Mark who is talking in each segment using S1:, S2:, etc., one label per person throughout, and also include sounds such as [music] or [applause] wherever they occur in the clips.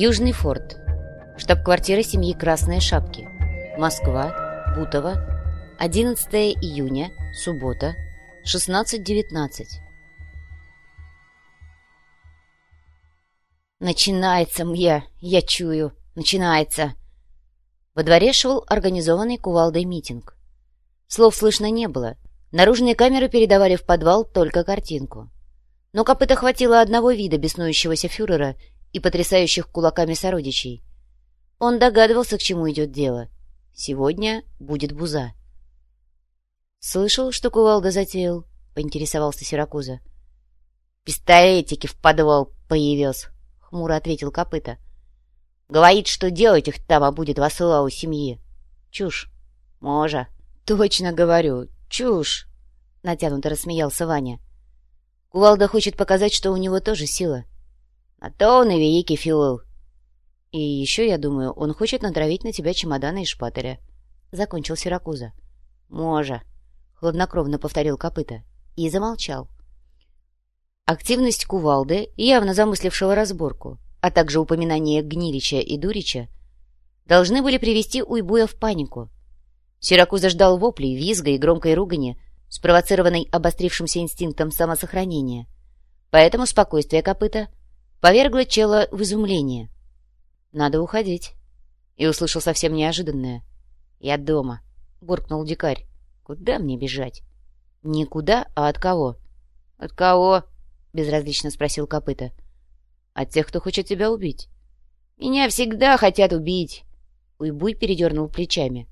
S1: Южный форт. Штаб-квартира семьи Красные Шапки. Москва. Бутово. 11 июня. Суббота. 16.19. Начинается мне, я чую. Начинается. Во дворе шел организованный кувалдой митинг. Слов слышно не было. Наружные камеры передавали в подвал только картинку. Но копыта хватило одного вида беснующегося фюрера и потрясающих кулаками сородичей. Он догадывался, к чему идет дело. Сегодня будет буза. «Слышал, что кувалда затеял?» — поинтересовался Сиракуза. «Пистолетики в подвал появился», — хмуро ответил копыта. «Говорит, что делать их там, а будет во славу семьи. Чушь. Можа». «Точно говорю, чушь!» — натянуто рассмеялся Ваня. «Кувалда хочет показать, что у него тоже сила. А то он и великий филол. И еще, я думаю, он хочет натравить на тебя чемоданы из шпателя. Закончил Сиракуза. Можа. Хладнокровно повторил копыта. И замолчал. Активность кувалды, явно замыслившего разборку, а также упоминание Гнилича и Дурича, должны были привести Уйбуя в панику. Сиракуза ждал воплей, визга и громкой ругани, спровоцированной обострившимся инстинктом самосохранения. Поэтому спокойствие копыта повергло чело в изумление. «Надо уходить». И услышал совсем неожиданное. «Я дома», — буркнул дикарь. «Куда мне бежать?» «Никуда, а от кого?» «От кого?» — безразлично спросил копыта. «От тех, кто хочет тебя убить». «Меня всегда хотят убить!» Уйбуй передернул плечами.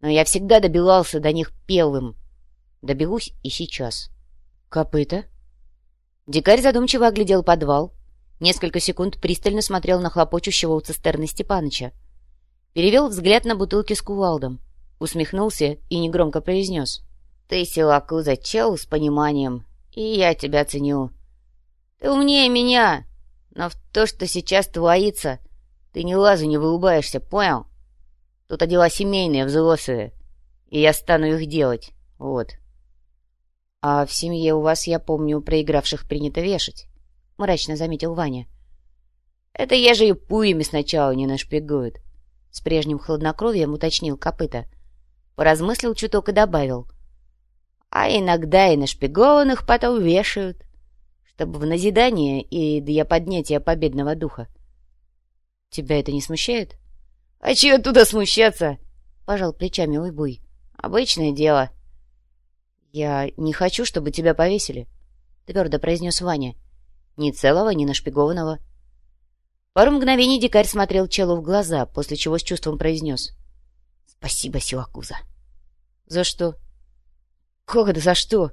S1: «Но я всегда добивался до них пелым. Добегусь и сейчас». «Копыта?» Дикарь задумчиво оглядел подвал, Несколько секунд пристально смотрел на хлопочущего у цистерны Степаныча. Перевел взгляд на бутылки с кувалдом, усмехнулся и негромко произнес. «Ты, силаку, чел с пониманием, и я тебя ценю. Ты умнее меня, но в то, что сейчас творится, ты ни лазу не вылыбаешься, понял? Тут дела семейные, взрослые, и я стану их делать, вот». «А в семье у вас, я помню, проигравших принято вешать». — мрачно заметил Ваня. «Это я же и пуями сначала не нашпигуют», — с прежним хладнокровием уточнил копыта. Поразмыслил чуток и добавил. «А иногда и нашпигованных потом вешают, чтобы в назидание и для поднятия победного духа». «Тебя это не смущает?» «А чего туда смущаться?» — пожал плечами Уйбуй. «Обычное дело». «Я не хочу, чтобы тебя повесили», — твердо произнес Ваня. Ни целого, ни нашпигованного. Пару мгновений дикарь смотрел челу в глаза, после чего с чувством произнес. «Спасибо, Силакуза». «За что?» «Как это за что?»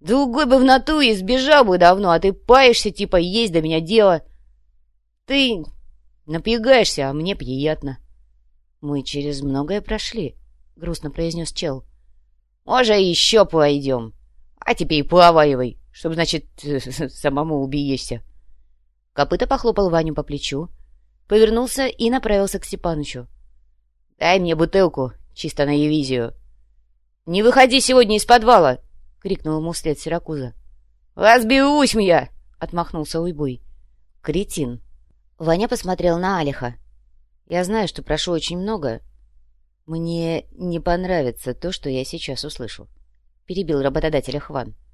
S1: «Другой бы в натуре сбежал бы давно, а ты паешься, типа, есть до меня дело. Ты напрягаешься, а мне приятно». «Мы через многое прошли», — грустно произнес чел. «Может, еще пойдем. А теперь плавай, чтобы, значит, [laughs] самому убиешься. Копыта похлопал Ваню по плечу, повернулся и направился к Степанычу. — Дай мне бутылку, чисто на Евизию. — Не выходи сегодня из подвала! — крикнул ему вслед Сиракуза. — Разберусь я! — отмахнулся Уйбуй. — Кретин! Ваня посмотрел на Алиха. — Я знаю, что прошу очень много. Мне не понравится то, что я сейчас услышу. Перебил работодателя Хван. —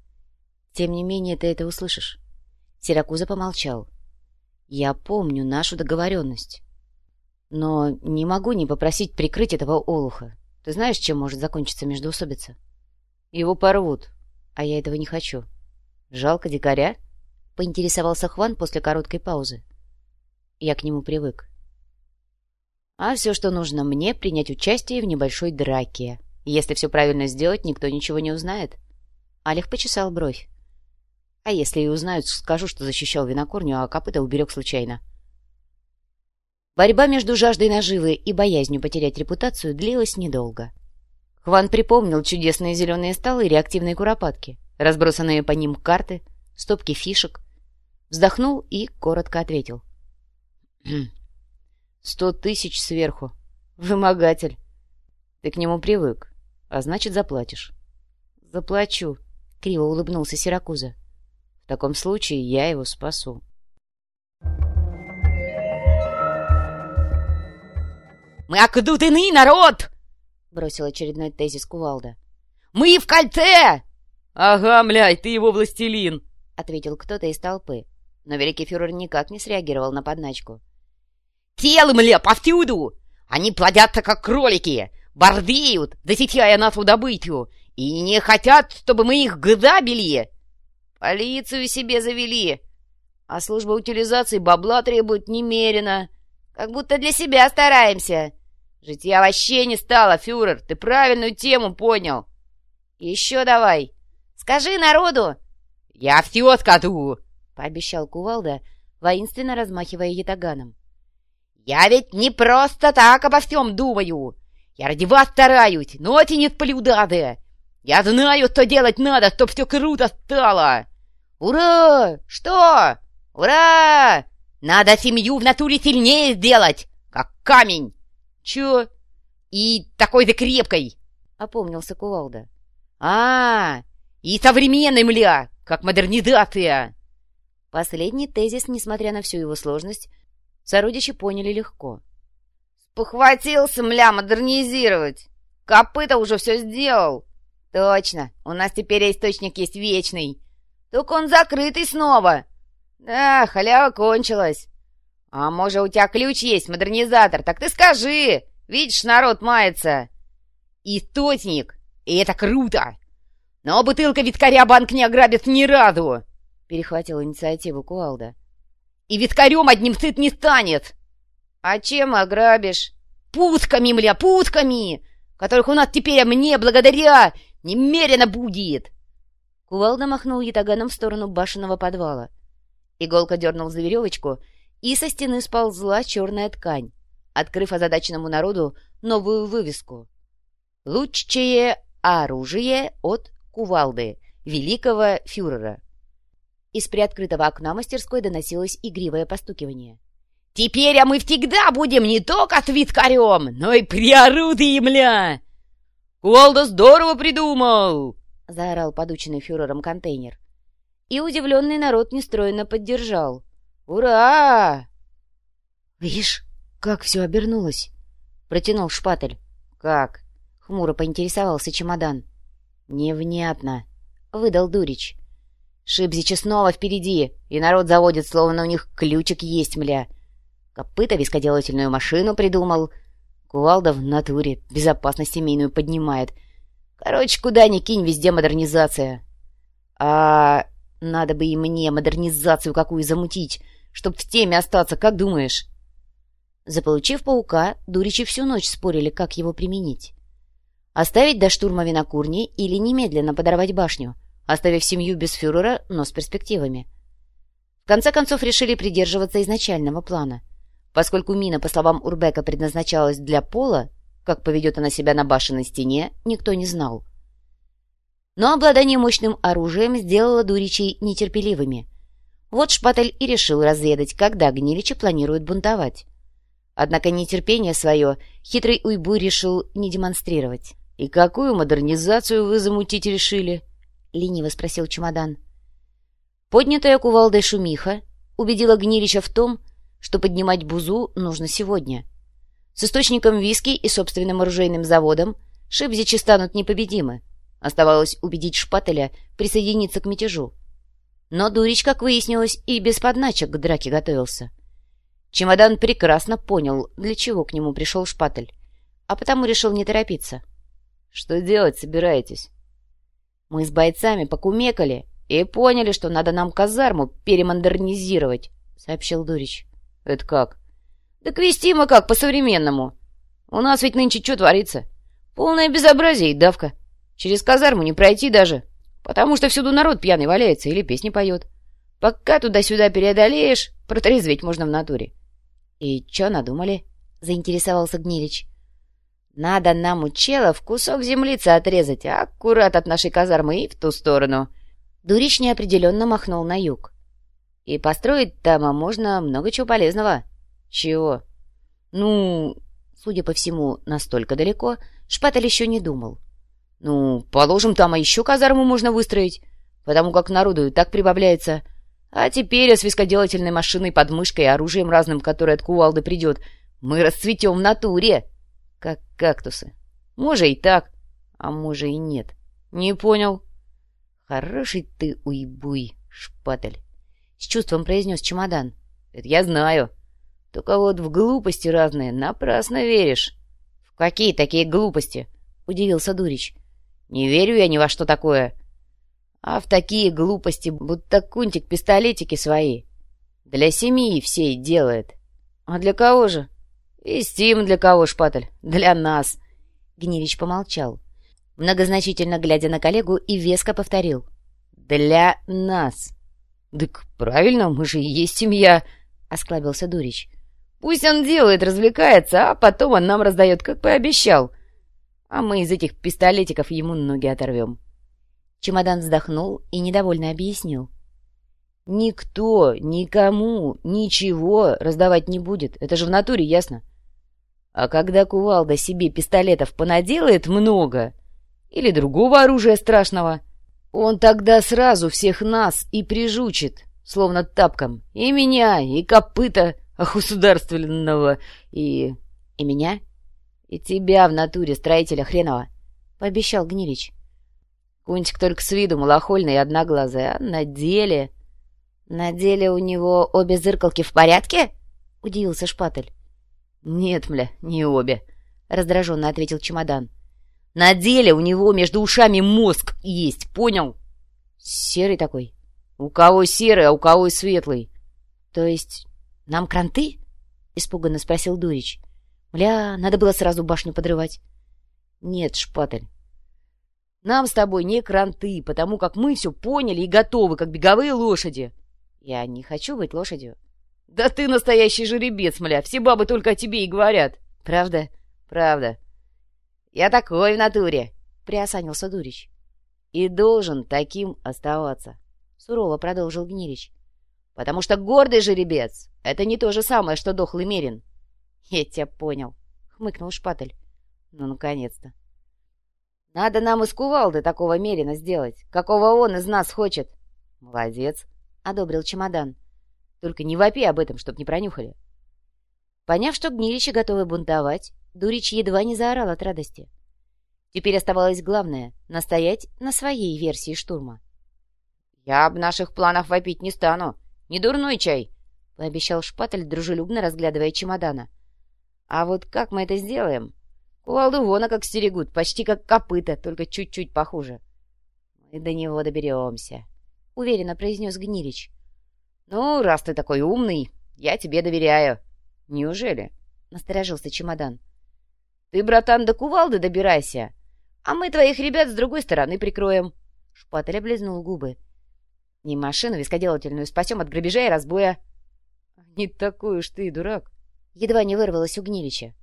S1: тем не менее ты это услышишь. Сиракуза помолчал. Я помню нашу договоренность. Но не могу не попросить прикрыть этого олуха. Ты знаешь, чем может закончиться междоусобица? Его порвут, а я этого не хочу. Жалко дикаря? Поинтересовался Хван после короткой паузы. Я к нему привык. А все, что нужно мне, принять участие в небольшой драке. Если все правильно сделать, никто ничего не узнает. Алих почесал бровь. А если и узнают, скажу, что защищал винокурню, а копыта уберег случайно. Борьба между жаждой наживы и боязнью потерять репутацию длилась недолго. Хван припомнил чудесные зеленые столы реактивной куропатки, разбросанные по ним карты, стопки фишек, вздохнул и коротко ответил. «Хм, «Сто тысяч сверху. Вымогатель. Ты к нему привык, а значит, заплатишь». «Заплачу», — криво улыбнулся Сиракуза. В таком случае я его спасу.
S2: Мы окдутыны, народ!» — бросил очередной тезис Кувалда. «Мы в кольце!» «Ага, млядь, ты его властелин!» — ответил кто-то из толпы. Но великий фюрер никак не среагировал на подначку. «Телы, мля, повсюду! Они плодятся, как кролики, бордеют, засетяя нашу добытию, и не хотят, чтобы мы их грабили!» «Полицию себе завели!» А служба утилизации бабла требует немерено. Как будто для себя стараемся. Житья вообще не стало, фюрер. Ты правильную тему понял. Еще давай. Скажи народу. Я все скажу, пообещал Кувалда, воинственно размахивая ятаганом. Я ведь не просто так обо всем думаю. Я ради вас стараюсь, но не сплюдады. Я знаю, что делать надо, чтоб все круто стало. Ура! Что? «Ура! Надо семью в натуре сильнее сделать, как камень!» «Чё?» «И такой же крепкой!» — опомнился Кувалда. а, -а, и современной, мля, как модернизация!» Последний тезис, несмотря на всю его сложность, сородичи поняли легко. «Спохватился, мля, модернизировать! Копыта уже все сделал!» «Точно, у нас теперь источник есть вечный, только он закрытый снова!» «Да, халява кончилась. А может, у тебя ключ есть, модернизатор? Так ты скажи! Видишь, народ мается!» «Источник! И это круто! Но бутылка виткаря банк не ограбит ни разу!» Перехватил инициативу Куалда. «И виткарем одним сыт не станет!» «А чем ограбишь?» «Путками, мля, путками! Которых у нас теперь мне, благодаря, немерено будет!» Кувалда махнул ятаганом в сторону башенного подвала. Иголка дернул за веревочку, и со стены сползла черная ткань, открыв озадаченному народу новую вывеску. «Лучшее оружие от кувалды, великого фюрера». Из приоткрытого окна мастерской доносилось игривое постукивание. «Теперь а мы всегда будем не только с виткарем, но и приорудием, мля!» «Кувалда здорово придумал!» — заорал подученный фюрером контейнер и удивленный народ нестройно поддержал. «Ура!» «Видишь, как все обернулось!» — протянул шпатель. «Как?» — хмуро поинтересовался чемодан. «Невнятно», — выдал Дурич. «Шибзичи снова впереди, и народ заводит, словно у них ключик есть, мля. Копыта вискоделательную машину придумал. Кувалда в натуре безопасность семейную поднимает. Короче, куда ни кинь, везде модернизация. А надо бы и мне модернизацию какую замутить, чтоб в теме остаться, как думаешь?» Заполучив паука, дуричи всю ночь спорили, как его применить. Оставить до штурма винокурни или немедленно подорвать башню, оставив семью без фюрера, но с перспективами. В конце концов решили придерживаться изначального плана. Поскольку мина, по словам Урбека, предназначалась для пола, как поведет она себя на башенной стене, никто не знал. Но обладание мощным оружием сделало дуричей нетерпеливыми. Вот Шпатель и решил разведать, когда Гниличи планируют бунтовать. Однако нетерпение свое хитрый уйбуй решил не демонстрировать. «И какую модернизацию вы замутить решили?» — лениво спросил чемодан. Поднятая кувалдой шумиха убедила Гнилича в том, что поднимать бузу нужно сегодня. С источником виски и собственным оружейным заводом шибзичи станут непобедимы. Оставалось убедить Шпателя присоединиться к мятежу. Но Дурич, как выяснилось, и без подначек к драке готовился. Чемодан прекрасно понял, для чего к нему пришел Шпатель, а потому решил не торопиться. «Что делать собираетесь?» «Мы с бойцами покумекали и поняли, что надо нам казарму перемодернизировать», — сообщил Дурич. «Это как?» «Да квести мы как, по-современному. У нас ведь нынче что творится? Полное безобразие и давка. Через казарму не пройти даже, потому что всюду народ пьяный валяется или песни поет. Пока туда-сюда переодолеешь, протрезветь можно в натуре. — И чё надумали? — заинтересовался Гнилич. — Надо нам у челов кусок землицы отрезать, аккурат от нашей казармы и в ту сторону. Дурич неопределенно махнул на юг. — И построить там можно много чего полезного. — Чего? — Ну, судя по всему, настолько далеко, Шпатель еще не думал. — ну, положим, там а еще казарму можно выстроить, потому как народу и так прибавляется. А теперь с вискоделательной машиной под мышкой и оружием разным, которое от кувалды придет, мы расцветем в натуре. кактусы. Може и так, а може и нет. Не понял. Хороший ты уйбуй, шпатель. С чувством произнес чемодан. Это я знаю. Только вот в глупости разные напрасно веришь. В какие такие глупости? Удивился Дурич. Не верю я ни во что такое. А в такие глупости, будто Кунтик пистолетики свои. Для семьи всей делает. А для кого же? И для кого, шпатель? Для нас. Гнилич помолчал, многозначительно глядя на коллегу и веско повторил. Для нас. «Так правильно, мы же и есть семья», — осклабился Дурич. «Пусть он делает, развлекается, а потом он нам раздает, как пообещал. А мы из этих пистолетиков ему ноги оторвем».
S1: Чемодан вздохнул и недовольно объяснил.
S2: «Никто, никому, ничего раздавать не будет. Это же в натуре ясно. А когда кувалда себе пистолетов понаделает много, или другого оружия страшного, он тогда сразу всех нас и прижучит, словно тапком, и меня, и копыта государственного, и...
S1: и меня,
S2: и тебя в натуре, строителя хренова, —
S1: пообещал Гнилич.
S2: Кунтик только с виду малохольный и одноглазый, а на деле...
S1: На деле у него обе зыркалки в порядке? — удивился Шпатель.
S2: «Нет, мля, не обе», — раздраженно ответил чемодан. «На деле у него между ушами мозг есть, понял?»
S1: «Серый такой».
S2: «У кого серый, а у кого и светлый».
S1: «То есть нам кранты?» — испуганно спросил Дурич. «Мля, надо было сразу башню подрывать».
S2: «Нет, шпатель, нам с тобой не кранты, потому как мы все поняли и готовы, как беговые лошади».
S1: «Я не хочу быть лошадью».
S2: «Да ты настоящий жеребец, мля, все бабы только о тебе и говорят».
S1: «Правда?»
S2: «Правда». «Я такой в натуре», —
S1: приосанился Дурич.
S2: «И должен таким оставаться», — сурово продолжил Гнилич. «Потому что гордый жеребец — это не то же самое, что дохлый мерин».
S1: «Я тебя понял», — хмыкнул Шпатель.
S2: «Ну, наконец-то». «Надо нам из кувалды такого мерина сделать, какого он из нас хочет».
S1: «Молодец», — одобрил чемодан.
S2: Только не вопи об этом, чтоб не пронюхали.
S1: Поняв, что гнилище готовы бунтовать, Дурич едва не заорал от радости. Теперь оставалось главное — настоять на своей версии штурма.
S2: «Я об наших планах вопить не стану. Не дурной чай!»
S1: — пообещал Шпатель, дружелюбно разглядывая чемодана.
S2: «А вот как мы это сделаем? Кувалду вон как стерегут, почти как копыта, только чуть-чуть похуже».
S1: «Мы до него доберемся», — уверенно произнес Гнилич.
S2: «Ну, раз ты такой умный, я тебе доверяю». «Неужели?»
S1: — насторожился чемодан.
S2: «Ты, братан, до кувалды добирайся, а мы твоих ребят с другой стороны прикроем».
S1: Шпатель облизнул губы.
S2: «Не машину вискоделательную спасем от грабежа и разбоя». «Не такой уж ты, дурак!»
S1: Едва не вырвалось у Гнилича.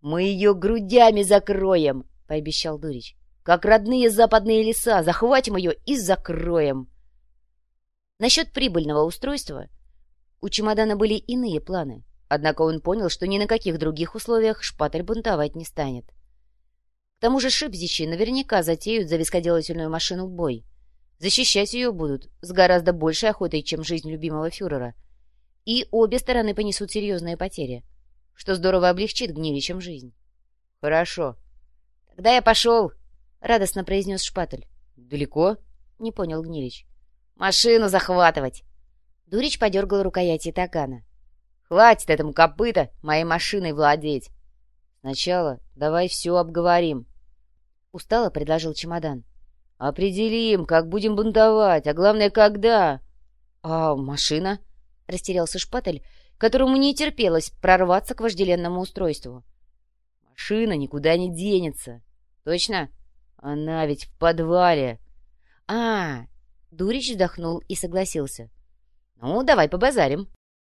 S2: «Мы ее грудями закроем!» — пообещал Дурич. «Как родные западные леса, захватим ее и закроем!»
S1: Насчет прибыльного устройства у чемодана были иные планы, однако он понял, что ни на каких других условиях шпатель бунтовать не станет. К тому же шипзичи наверняка затеют за вискоделательную машину бой. Защищать ее будут с гораздо большей охотой, чем жизнь любимого фюрера. И обе стороны понесут серьезные потери, что здорово облегчит гнилищем жизнь.
S2: — Хорошо.
S1: — Тогда я пошел, — радостно произнес Шпатель.
S2: — Далеко?
S1: — не понял Гнилич.
S2: Машину захватывать!»
S1: Дурич подергал рукояти тагана.
S2: «Хватит этому копыта моей машиной владеть!» «Сначала давай все обговорим», —
S1: устало предложил чемодан.
S2: «Определим, как будем бунтовать, а главное, когда».
S1: «А машина?» — растерялся Шпатель, которому не терпелось прорваться к вожделенному устройству.
S2: «Машина никуда не денется». «Точно? Она ведь в подвале».
S1: «А, Дурич вздохнул и согласился.
S2: «Ну, давай побазарим».